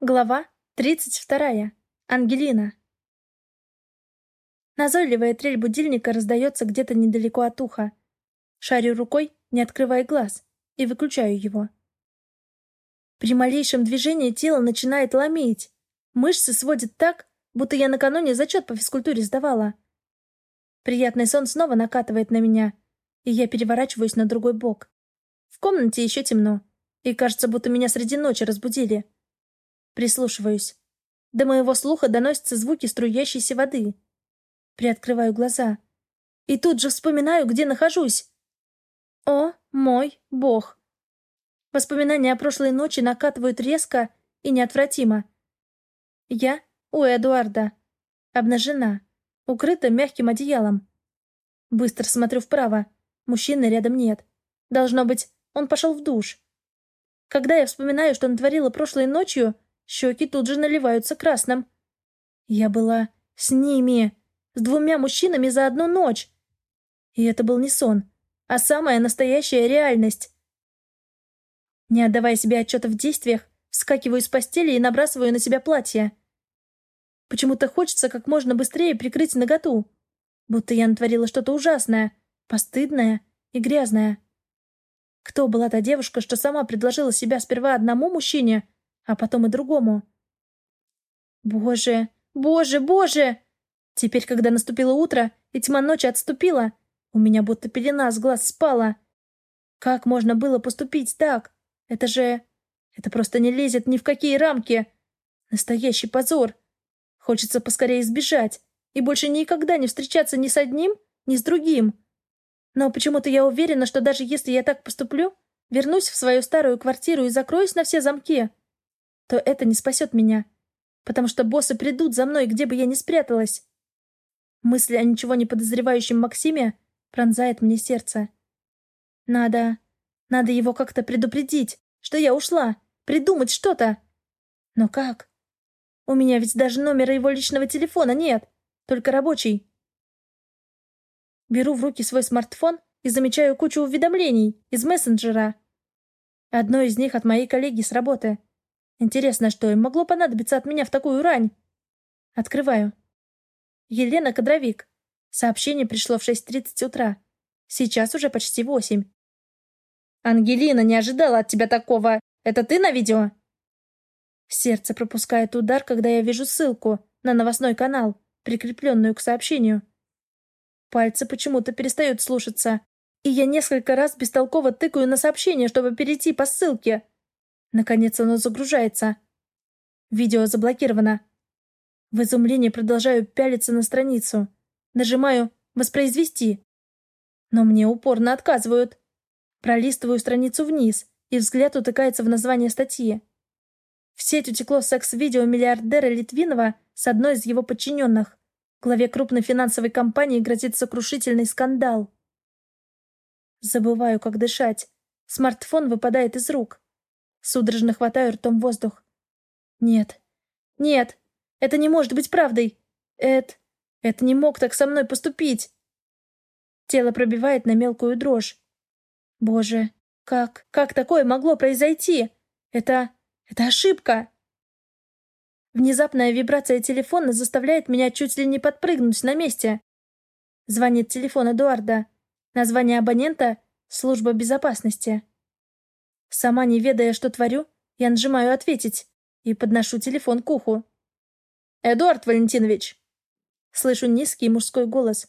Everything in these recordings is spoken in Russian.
Глава 32. Ангелина. Назойливая трель будильника раздается где-то недалеко от уха. Шарю рукой, не открывая глаз, и выключаю его. При малейшем движении тело начинает ломить. Мышцы сводят так, будто я накануне зачет по физкультуре сдавала. Приятный сон снова накатывает на меня, и я переворачиваюсь на другой бок. В комнате еще темно, и кажется, будто меня среди ночи разбудили. Прислушиваюсь. До моего слуха доносятся звуки струящейся воды. Приоткрываю глаза. И тут же вспоминаю, где нахожусь. О, мой бог. Воспоминания о прошлой ночи накатывают резко и неотвратимо. Я у Эдуарда. Обнажена. Укрыта мягким одеялом. Быстро смотрю вправо. Мужчины рядом нет. Должно быть, он пошел в душ. Когда я вспоминаю, что натворила прошлой ночью, Щеки тут же наливаются красным. Я была с ними, с двумя мужчинами за одну ночь. И это был не сон, а самая настоящая реальность. Не отдавая себе отчета в действиях, вскакиваю с постели и набрасываю на себя платье. Почему-то хочется как можно быстрее прикрыть наготу. Будто я натворила что-то ужасное, постыдное и грязное. Кто была та девушка, что сама предложила себя сперва одному мужчине, а потом и другому. Боже, боже, боже! Теперь, когда наступило утро, и тьма ночи отступила, у меня будто пелена с глаз спала. Как можно было поступить так? Это же... Это просто не лезет ни в какие рамки. Настоящий позор. Хочется поскорее сбежать и больше никогда не встречаться ни с одним, ни с другим. Но почему-то я уверена, что даже если я так поступлю, вернусь в свою старую квартиру и закроюсь на все замки то это не спасет меня, потому что боссы придут за мной, где бы я ни спряталась. Мысль о ничего не подозревающем Максиме пронзает мне сердце. Надо... надо его как-то предупредить, что я ушла, придумать что-то. Но как? У меня ведь даже номера его личного телефона нет, только рабочий. Беру в руки свой смартфон и замечаю кучу уведомлений из мессенджера. Одно из них от моей коллеги с работы. Интересно, что им могло понадобиться от меня в такую рань? Открываю. Елена Кадровик. Сообщение пришло в 6.30 утра. Сейчас уже почти восемь. «Ангелина, не ожидала от тебя такого! Это ты на видео?» Сердце пропускает удар, когда я вижу ссылку на новостной канал, прикрепленную к сообщению. Пальцы почему-то перестают слушаться, и я несколько раз бестолково тыкаю на сообщение, чтобы перейти по ссылке. Наконец оно загружается. Видео заблокировано. В изумлении продолжаю пялиться на страницу. Нажимаю «Воспроизвести». Но мне упорно отказывают. Пролистываю страницу вниз, и взгляд утыкается в название статьи. В сеть утекло секс-видео миллиардера Литвинова с одной из его подчиненных. Главе крупной финансовой компании грозит сокрушительный скандал. Забываю, как дышать. Смартфон выпадает из рук. Судорожно хватаю ртом воздух. Нет. Нет. Это не может быть правдой. Эд... Это не мог так со мной поступить. Тело пробивает на мелкую дрожь. Боже, как... Как такое могло произойти? Это... Это ошибка. Внезапная вибрация телефона заставляет меня чуть ли не подпрыгнуть на месте. Звонит телефон Эдуарда. Название абонента — служба безопасности. Сама не ведая, что творю, я нажимаю «Ответить» и подношу телефон к уху. «Эдуард Валентинович!» Слышу низкий мужской голос.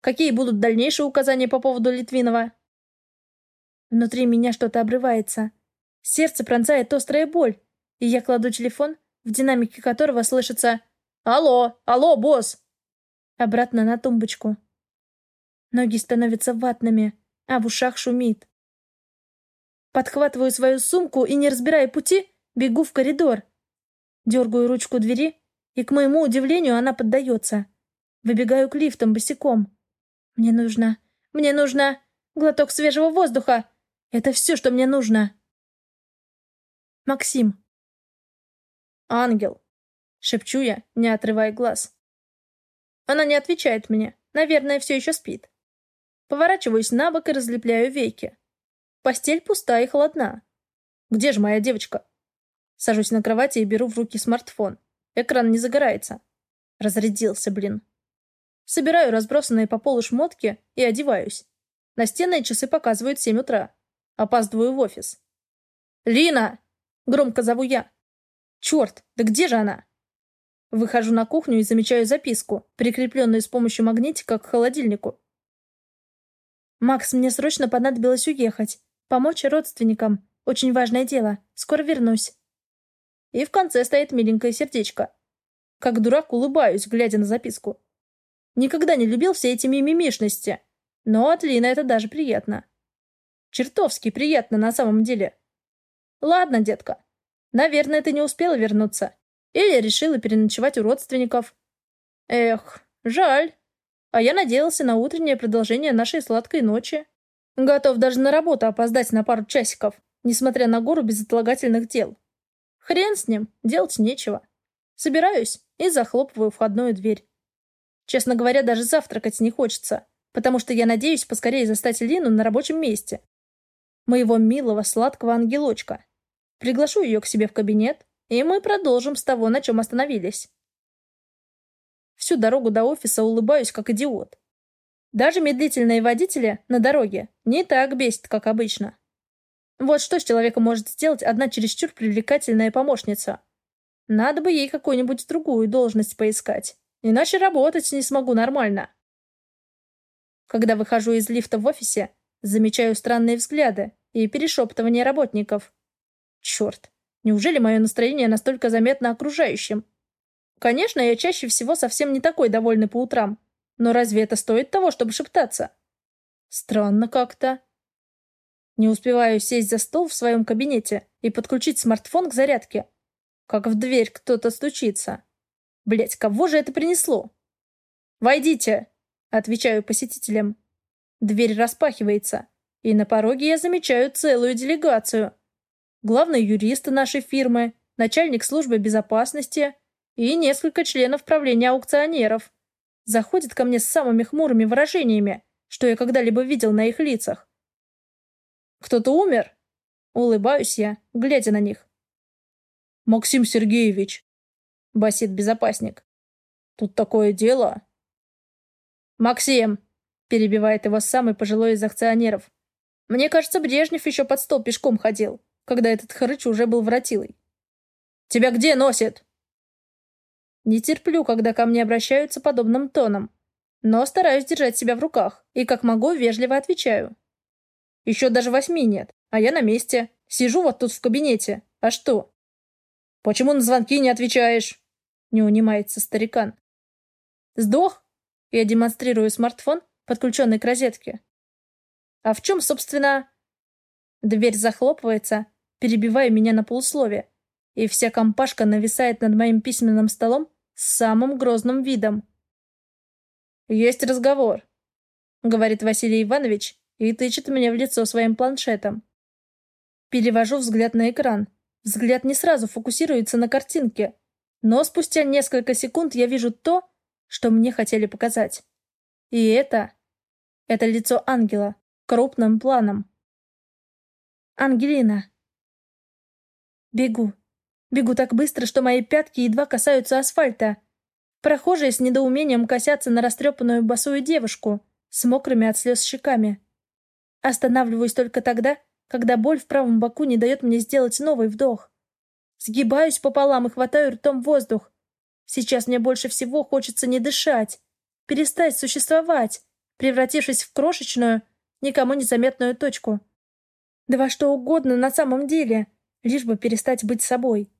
«Какие будут дальнейшие указания по поводу Литвинова?» Внутри меня что-то обрывается. Сердце пронзает острая боль, и я кладу телефон, в динамике которого слышится «Алло! Алло, босс!» Обратно на тумбочку. Ноги становятся ватными, а в ушах шумит. Подхватываю свою сумку и, не разбирая пути, бегу в коридор. Дергаю ручку двери, и, к моему удивлению, она поддается. Выбегаю к лифтам босиком. Мне нужно... Мне нужно... Глоток свежего воздуха. Это все, что мне нужно. Максим. «Ангел», — шепчу я, не отрывая глаз. Она не отвечает мне. Наверное, все еще спит. Поворачиваюсь на бок и разлепляю веки. Постель пустая и холодна. Где же моя девочка? Сажусь на кровати и беру в руки смартфон. Экран не загорается. Разрядился, блин. Собираю разбросанные по полу шмотки и одеваюсь. Настенные часы показывают 7 утра. Опаздываю в офис. «Лина!» — громко зову я. «Черт, да где же она?» Выхожу на кухню и замечаю записку, прикрепленную с помощью магнитика к холодильнику. «Макс, мне срочно понадобилось уехать. Помочь родственникам. Очень важное дело. Скоро вернусь». И в конце стоит миленькое сердечко. Как дурак улыбаюсь, глядя на записку. Никогда не любил все эти мимимишности. Но от Лины это даже приятно. Чертовски приятно на самом деле. Ладно, детка. Наверное, ты не успела вернуться. Или решила переночевать у родственников. Эх, жаль. А я надеялся на утреннее продолжение нашей сладкой ночи. Готов даже на работу опоздать на пару часиков, несмотря на гору безотлагательных дел. Хрен с ним, делать нечего. Собираюсь и захлопываю входную дверь. Честно говоря, даже завтракать не хочется, потому что я надеюсь поскорее застать Лину на рабочем месте. Моего милого сладкого ангелочка. Приглашу ее к себе в кабинет, и мы продолжим с того, на чем остановились. Всю дорогу до офиса улыбаюсь, как идиот. Даже медлительные водители на дороге не так бесит, как обычно. Вот что с человеком может сделать одна чересчур привлекательная помощница. Надо бы ей какую-нибудь другую должность поискать. Иначе работать не смогу нормально. Когда выхожу из лифта в офисе, замечаю странные взгляды и перешептывания работников. Черт, неужели мое настроение настолько заметно окружающим? Конечно, я чаще всего совсем не такой довольный по утрам, но разве это стоит того, чтобы шептаться? Странно как-то. Не успеваю сесть за стол в своем кабинете и подключить смартфон к зарядке, как в дверь кто-то стучится. Блять, кого же это принесло? «Войдите!» — отвечаю посетителям. Дверь распахивается, и на пороге я замечаю целую делегацию. Главный юрист нашей фирмы, начальник службы безопасности и несколько членов правления аукционеров. Заходят ко мне с самыми хмурыми выражениями, что я когда-либо видел на их лицах. «Кто-то умер?» Улыбаюсь я, глядя на них. «Максим Сергеевич», — басит безопасник. «Тут такое дело». «Максим!» — перебивает его самый пожилой из акционеров. «Мне кажется, Брежнев еще под стол пешком ходил, когда этот хрыч уже был вратилой. Тебя где носит?» Не терплю, когда ко мне обращаются подобным тоном, но стараюсь держать себя в руках и, как могу, вежливо отвечаю. Еще даже восьми нет, а я на месте. Сижу вот тут в кабинете. А что? Почему на звонки не отвечаешь? Не унимается старикан. Сдох? Я демонстрирую смартфон, подключенный к розетке. А в чем, собственно... Дверь захлопывается, перебивая меня на полусловие, и вся компашка нависает над моим письменным столом с самым грозным видом. «Есть разговор», — говорит Василий Иванович и тычет мне в лицо своим планшетом. Перевожу взгляд на экран. Взгляд не сразу фокусируется на картинке, но спустя несколько секунд я вижу то, что мне хотели показать. И это... Это лицо ангела, крупным планом. Ангелина. Бегу. Бегу так быстро, что мои пятки едва касаются асфальта. Прохожие с недоумением косятся на растрепанную босую девушку с мокрыми от слез щеками. Останавливаюсь только тогда, когда боль в правом боку не дает мне сделать новый вдох. Сгибаюсь пополам и хватаю ртом воздух. Сейчас мне больше всего хочется не дышать, перестать существовать, превратившись в крошечную, никому незаметную точку. Да во что угодно на самом деле, лишь бы перестать быть собой.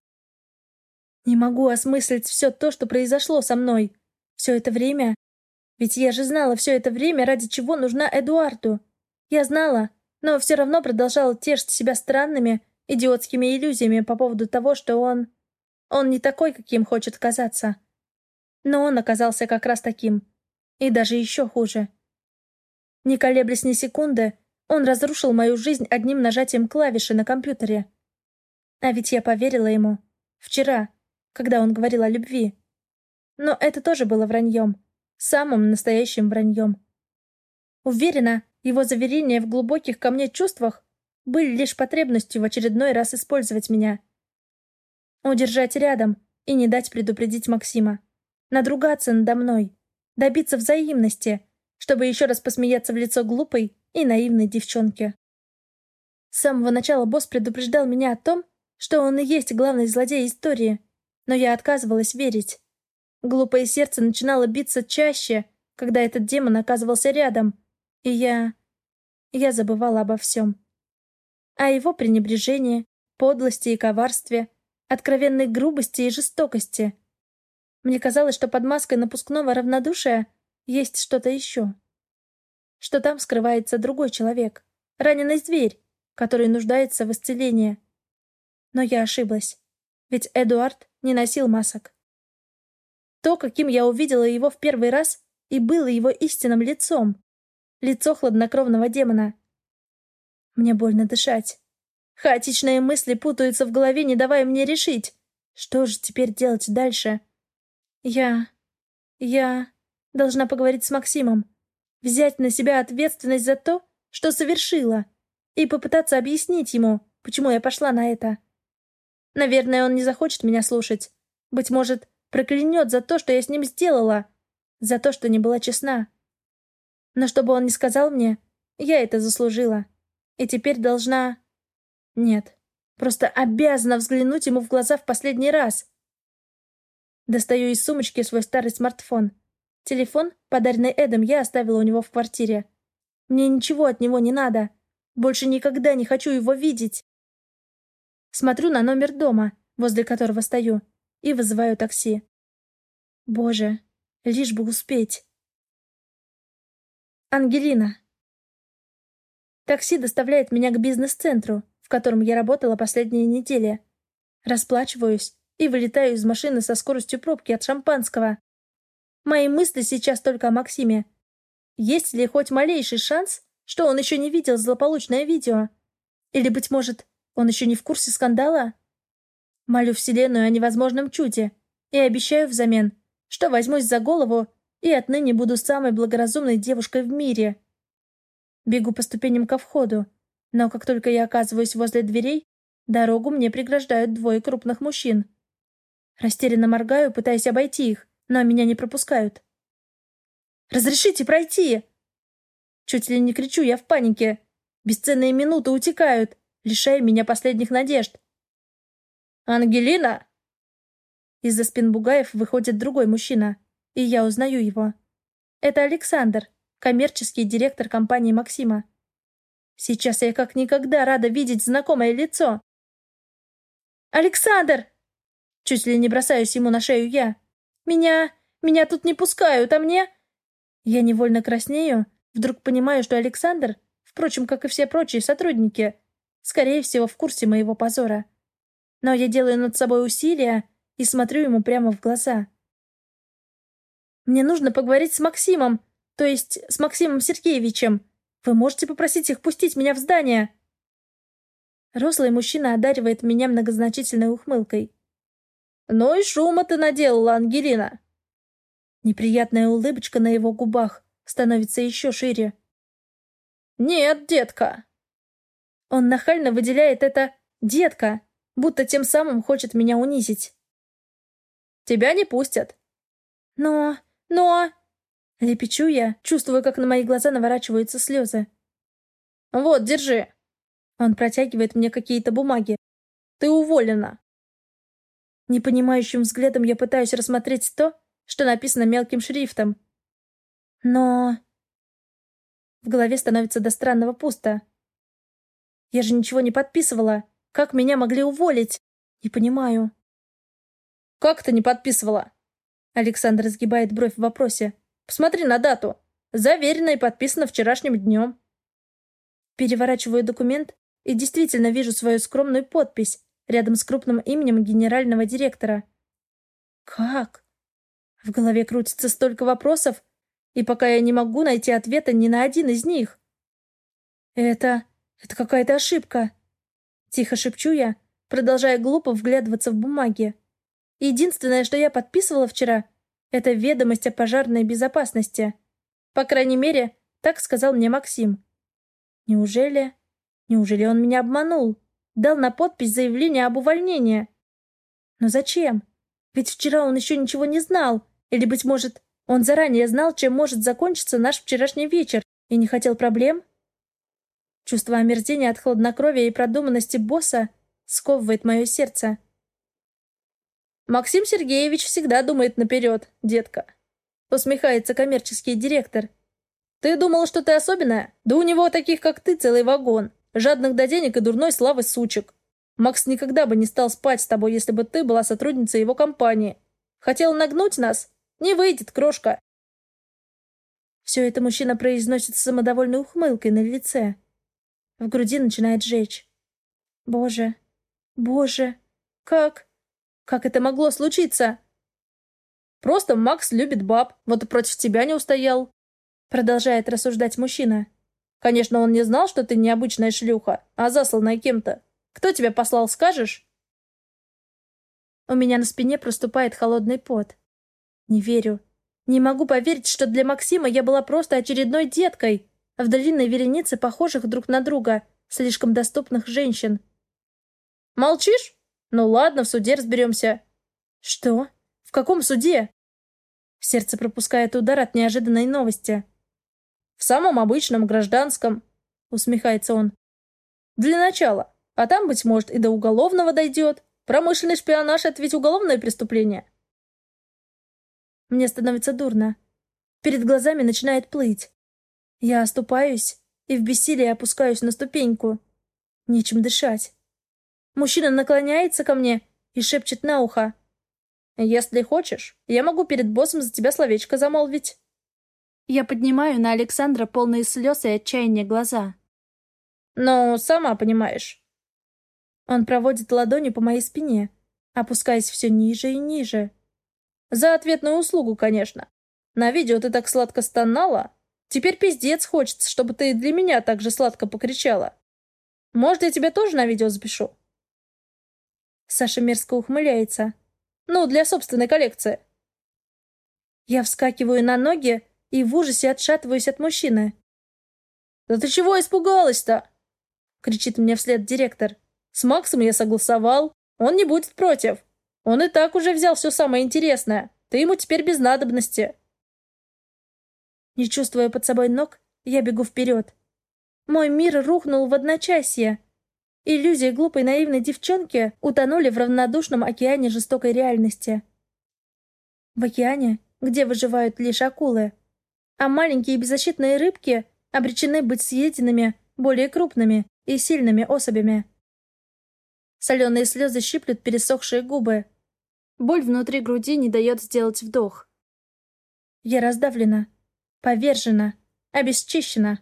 Не могу осмыслить все то, что произошло со мной. Все это время... Ведь я же знала все это время, ради чего нужна Эдуарду. Я знала, но все равно продолжала тешить себя странными, идиотскими иллюзиями по поводу того, что он... Он не такой, каким хочет казаться. Но он оказался как раз таким. И даже еще хуже. Не колеблясь ни секунды, он разрушил мою жизнь одним нажатием клавиши на компьютере. А ведь я поверила ему. Вчера, когда он говорил о любви. Но это тоже было враньем. Самым настоящим враньем. Уверена, его заверения в глубоких ко мне чувствах были лишь потребностью в очередной раз использовать меня. Удержать рядом и не дать предупредить Максима. Надругаться надо мной. Добиться взаимности, чтобы еще раз посмеяться в лицо глупой и наивной девчонке. С самого начала босс предупреждал меня о том, что он и есть главный злодей истории, но я отказывалась верить. Глупое сердце начинало биться чаще, когда этот демон оказывался рядом, и я... я забывала обо всем. О его пренебрежении, подлости и коварстве, откровенной грубости и жестокости. Мне казалось, что под маской напускного равнодушия есть что-то еще. Что там скрывается другой человек, раненый зверь, который нуждается в исцелении. Но я ошиблась, ведь Эдуард не носил масок. То, каким я увидела его в первый раз, и было его истинным лицом. Лицо хладнокровного демона. Мне больно дышать. Хаотичные мысли путаются в голове, не давая мне решить. Что же теперь делать дальше? Я... я... должна поговорить с Максимом. Взять на себя ответственность за то, что совершила. И попытаться объяснить ему, почему я пошла на это. Наверное, он не захочет меня слушать. Быть может, проклянет за то, что я с ним сделала. За то, что не была честна. Но чтобы он не сказал мне, я это заслужила. И теперь должна... Нет, просто обязана взглянуть ему в глаза в последний раз. Достаю из сумочки свой старый смартфон. Телефон, подаренный Эдом, я оставила у него в квартире. Мне ничего от него не надо. Больше никогда не хочу его видеть. Смотрю на номер дома, возле которого стою, и вызываю такси. Боже, лишь бы успеть. Ангелина. Такси доставляет меня к бизнес-центру, в котором я работала последние недели. Расплачиваюсь и вылетаю из машины со скоростью пробки от шампанского. Мои мысли сейчас только о Максиме. Есть ли хоть малейший шанс, что он еще не видел злополучное видео? Или, быть может, он еще не в курсе скандала? Молю Вселенную о невозможном чуде и обещаю взамен, что возьмусь за голову и отныне буду самой благоразумной девушкой в мире. Бегу по ступеням ко входу, но как только я оказываюсь возле дверей, дорогу мне преграждают двое крупных мужчин. Растерянно моргаю, пытаясь обойти их, но меня не пропускают. «Разрешите пройти!» Чуть ли не кричу я в панике. Бесценные минуты утекают, лишая меня последних надежд. «Ангелина!» Из-за спин Бугаев выходит другой мужчина, и я узнаю его. Это Александр, коммерческий директор компании Максима. Сейчас я как никогда рада видеть знакомое лицо. «Александр!» Чуть ли не бросаюсь ему на шею я. «Меня... меня тут не пускают, а мне...» Я невольно краснею, вдруг понимаю, что Александр, впрочем, как и все прочие сотрудники, скорее всего, в курсе моего позора. Но я делаю над собой усилия и смотрю ему прямо в глаза. «Мне нужно поговорить с Максимом, то есть с Максимом Сергеевичем. Вы можете попросить их пустить меня в здание?» Рослый мужчина одаривает меня многозначительной ухмылкой. «Ну и шума ты наделала, Ангелина!» Неприятная улыбочка на его губах становится еще шире. «Нет, детка!» Он нахально выделяет это «детка», будто тем самым хочет меня унизить. «Тебя не пустят». «Но... но...» Лепечу я, чувствую, как на мои глаза наворачиваются слезы. «Вот, держи!» Он протягивает мне какие-то бумаги. «Ты уволена!» Непонимающим взглядом я пытаюсь рассмотреть то, что написано мелким шрифтом. Но... В голове становится до странного пусто. Я же ничего не подписывала. Как меня могли уволить? Не понимаю. «Как ты не подписывала?» Александр сгибает бровь в вопросе. «Посмотри на дату. Заверено и подписано вчерашним днем». Переворачиваю документ и действительно вижу свою скромную подпись рядом с крупным именем генерального директора. Как? В голове крутится столько вопросов, и пока я не могу найти ответа ни на один из них. Это... это какая-то ошибка. Тихо шепчу я, продолжая глупо вглядываться в бумаги. Единственное, что я подписывала вчера, это ведомость о пожарной безопасности. По крайней мере, так сказал мне Максим. Неужели... Неужели он меня обманул? Дал на подпись заявление об увольнении. Но зачем? Ведь вчера он еще ничего не знал. Или, быть может, он заранее знал, чем может закончиться наш вчерашний вечер, и не хотел проблем? Чувство омерзения от хладнокровия и продуманности босса сковывает мое сердце. «Максим Сергеевич всегда думает наперед, детка», — усмехается коммерческий директор. «Ты думала, что ты особенная? Да у него таких, как ты, целый вагон. Жадных до денег и дурной славы сучек. Макс никогда бы не стал спать с тобой, если бы ты была сотрудницей его компании. Хотел нагнуть нас? Не выйдет, крошка. Все это мужчина произносит с самодовольной ухмылкой на лице. В груди начинает жечь. Боже, боже, как? Как это могло случиться? Просто Макс любит баб, вот и против тебя не устоял. Продолжает рассуждать мужчина. Конечно, он не знал, что ты необычная шлюха, а засланная кем-то. Кто тебя послал, скажешь?» У меня на спине проступает холодный пот. Не верю. Не могу поверить, что для Максима я была просто очередной деткой в длинной веренице похожих друг на друга, слишком доступных женщин. «Молчишь? Ну ладно, в суде разберемся». «Что? В каком суде?» Сердце пропускает удар от неожиданной новости. «В самом обычном гражданском», — усмехается он. «Для начала. А там, быть может, и до уголовного дойдет. Промышленный шпионаж — это ведь уголовное преступление. Мне становится дурно. Перед глазами начинает плыть. Я оступаюсь и в бессилии опускаюсь на ступеньку. Нечем дышать. Мужчина наклоняется ко мне и шепчет на ухо. «Если хочешь, я могу перед боссом за тебя словечко замолвить». Я поднимаю на Александра полные слез и отчаяния глаза. «Ну, сама понимаешь, он проводит ладони по моей спине, опускаясь все ниже и ниже. За ответную услугу, конечно. На видео ты так сладко стонала. Теперь пиздец хочется, чтобы ты для меня так же сладко покричала. Может, я тебя тоже на видео запишу?» Саша мерзко ухмыляется. «Ну, для собственной коллекции». Я вскакиваю на ноги и в ужасе отшатываюсь от мужчины. «Да ты чего испугалась-то?» — кричит мне вслед директор. С Максом я согласовал. Он не будет против. Он и так уже взял все самое интересное. Ты ему теперь без надобности. Не чувствуя под собой ног, я бегу вперед. Мой мир рухнул в одночасье. Иллюзии глупой наивной девчонки утонули в равнодушном океане жестокой реальности. В океане, где выживают лишь акулы, а маленькие беззащитные рыбки обречены быть съеденными более крупными и сильными особями. Соленые слезы щиплют пересохшие губы. Боль внутри груди не дает сделать вдох. Я раздавлена, повержена, обесчищена.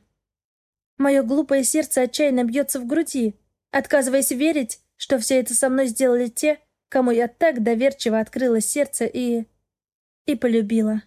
Мое глупое сердце отчаянно бьется в груди, отказываясь верить, что все это со мной сделали те, кому я так доверчиво открыла сердце и... и полюбила.